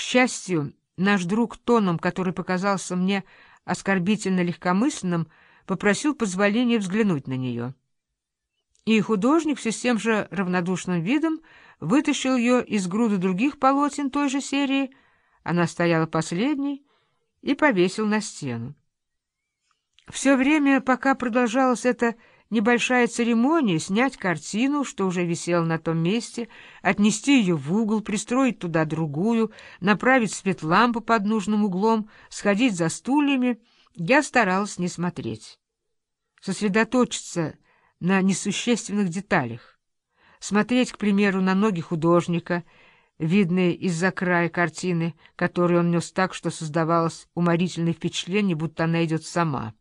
счастью, наш друг тоном, который показался мне оскорбительно легкомысленным, попросил позволения взглянуть на нее. И художник все с тем же равнодушным видом вытащил ее из груды других полотен той же серии, она стояла последней, и повесил на стену. Все время, пока продолжалась эта небольшая церемония, снять картину, что уже висела на том месте, отнести ее в угол, пристроить туда другую, направить свет лампы под нужным углом, сходить за стульями, я старалась не смотреть. Сосредоточиться на несущественных деталях. Смотреть, к примеру, на ноги художника, видные из-за края картины, которую он нес так, что создавалось уморительное впечатление, будто она идет сама.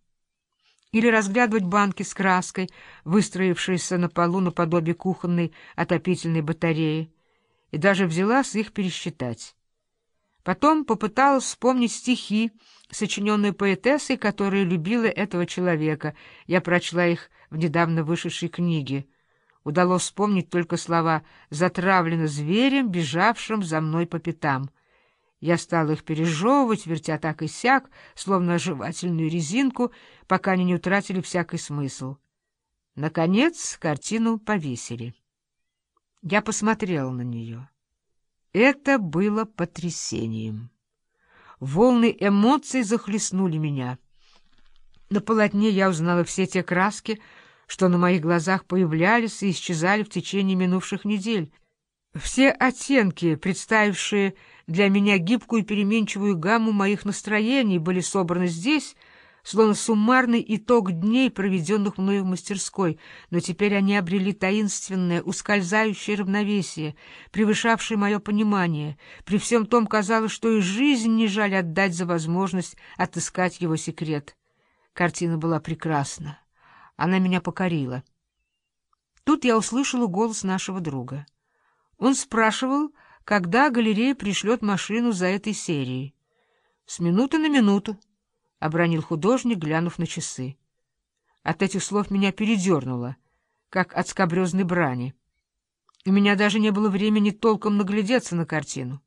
Или разглядывать банки с краской, выстроившиеся на полу наподобие кухонной отопительной батареи, и даже взялась их пересчитать. Потом попыталась вспомнить стихи, сочиненные поэтессой, которая любила этого человека. Я прочла их в недавно вышедшей книге. Удалось вспомнить только слова «затравлено зверем, бежавшим за мной по пятам». Я стала их пережевывать, вертя так и сяк, словно жевательную резинку, пока они не утратили всякий смысл. Наконец картину повесили. Я посмотрела на нее. Это было потрясением. Волны эмоций захлестнули меня. На полотне я узнала все те краски, что на моих глазах появлялись и исчезали в течение минувших недель. Все оттенки, представившие для меня гибкую и переменчивую гамму моих настроений, были собраны здесь, словно суммарный итог дней, проведенных мною в мастерской, но теперь они обрели таинственное, ускользающее равновесие, превышавшее мое понимание. При всем том казалось, что и жизнь не жаль отдать за возможность отыскать его секрет. Картина была прекрасна. Она меня покорила. Тут я услышала голос нашего друга. Он спрашивал, когда галерея пришлет машину за этой серией. — С минуты на минуту, — обронил художник, глянув на часы. От этих слов меня передернуло, как от скобрезной брани. У меня даже не было времени толком наглядеться на картину.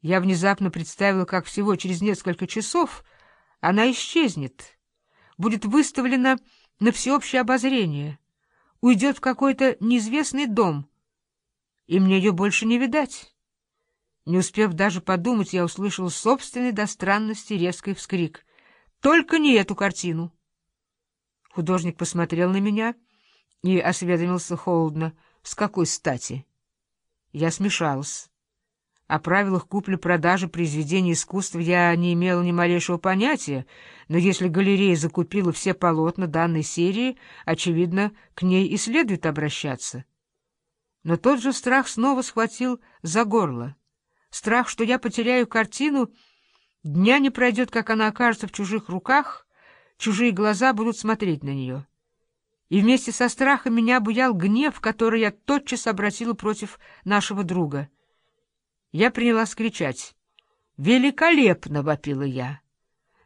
Я внезапно представила, как всего через несколько часов она исчезнет, будет выставлена на всеобщее обозрение, уйдет в какой-то неизвестный дом, и мне ее больше не видать. Не успев даже подумать, я услышал собственный до странности резкий вскрик. «Только не эту картину!» Художник посмотрел на меня и осведомился холодно. «С какой стати?» Я смешалась. О правилах купли-продажи произведений искусства я не имела ни малейшего понятия, но если галерея закупила все полотна данной серии, очевидно, к ней и следует обращаться. Но тот же страх снова схватил за горло. Страх, что я потеряю картину, дня не пройдет, как она окажется в чужих руках, чужие глаза будут смотреть на нее. И вместе со страхом меня обуял гнев, который я тотчас обратила против нашего друга — я принялась кричать. «Великолепно!» — вопила я.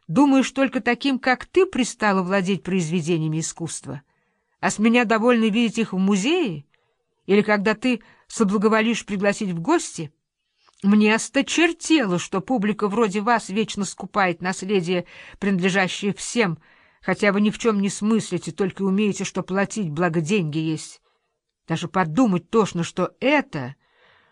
«Думаешь, только таким, как ты, пристала владеть произведениями искусства? А с меня довольно видеть их в музее? Или когда ты соблаговолишь пригласить в гости? Мне осточертело, что публика вроде вас вечно скупает наследие, принадлежащее всем, хотя вы ни в чем не смыслите, только умеете, что платить, благо деньги есть. Даже подумать тошно, что это...»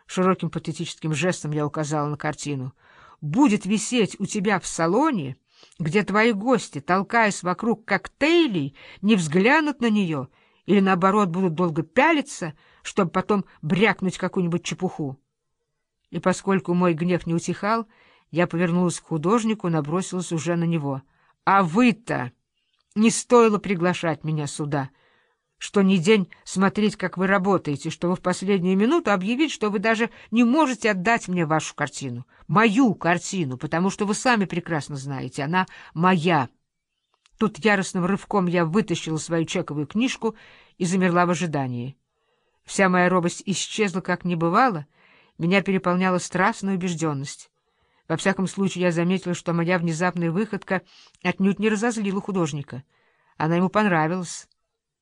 Широким патетическим жестом я указала на картину. «Будет висеть у тебя в салоне, где твои гости, толкаясь вокруг коктейлей, не взглянут на нее или, наоборот, будут долго пялиться, чтобы потом брякнуть какую-нибудь чепуху». И поскольку мой гнев не утихал, я повернулась к художнику, набросилась уже на него. «А вы-то не стоило приглашать меня сюда!» что не день смотреть, как вы работаете, что вы в последнюю минуту объявить, что вы даже не можете отдать мне вашу картину, мою картину, потому что вы сами прекрасно знаете, она моя. Тут яростным рывком я вытащила свою чековую книжку и замерла в ожидании. Вся моя робость исчезла, как не бывало, меня переполняла страстная убежденность. Во всяком случае, я заметила, что моя внезапная выходка отнюдь не разозлила художника. Она ему понравилась.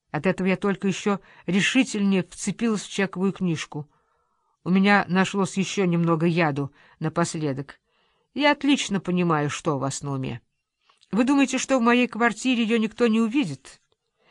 От этого я только еще решительнее вцепилась в чековую книжку. У меня нашлось еще немного яду напоследок. Я отлично понимаю, что у вас на уме. Вы думаете, что в моей квартире ее никто не увидит?»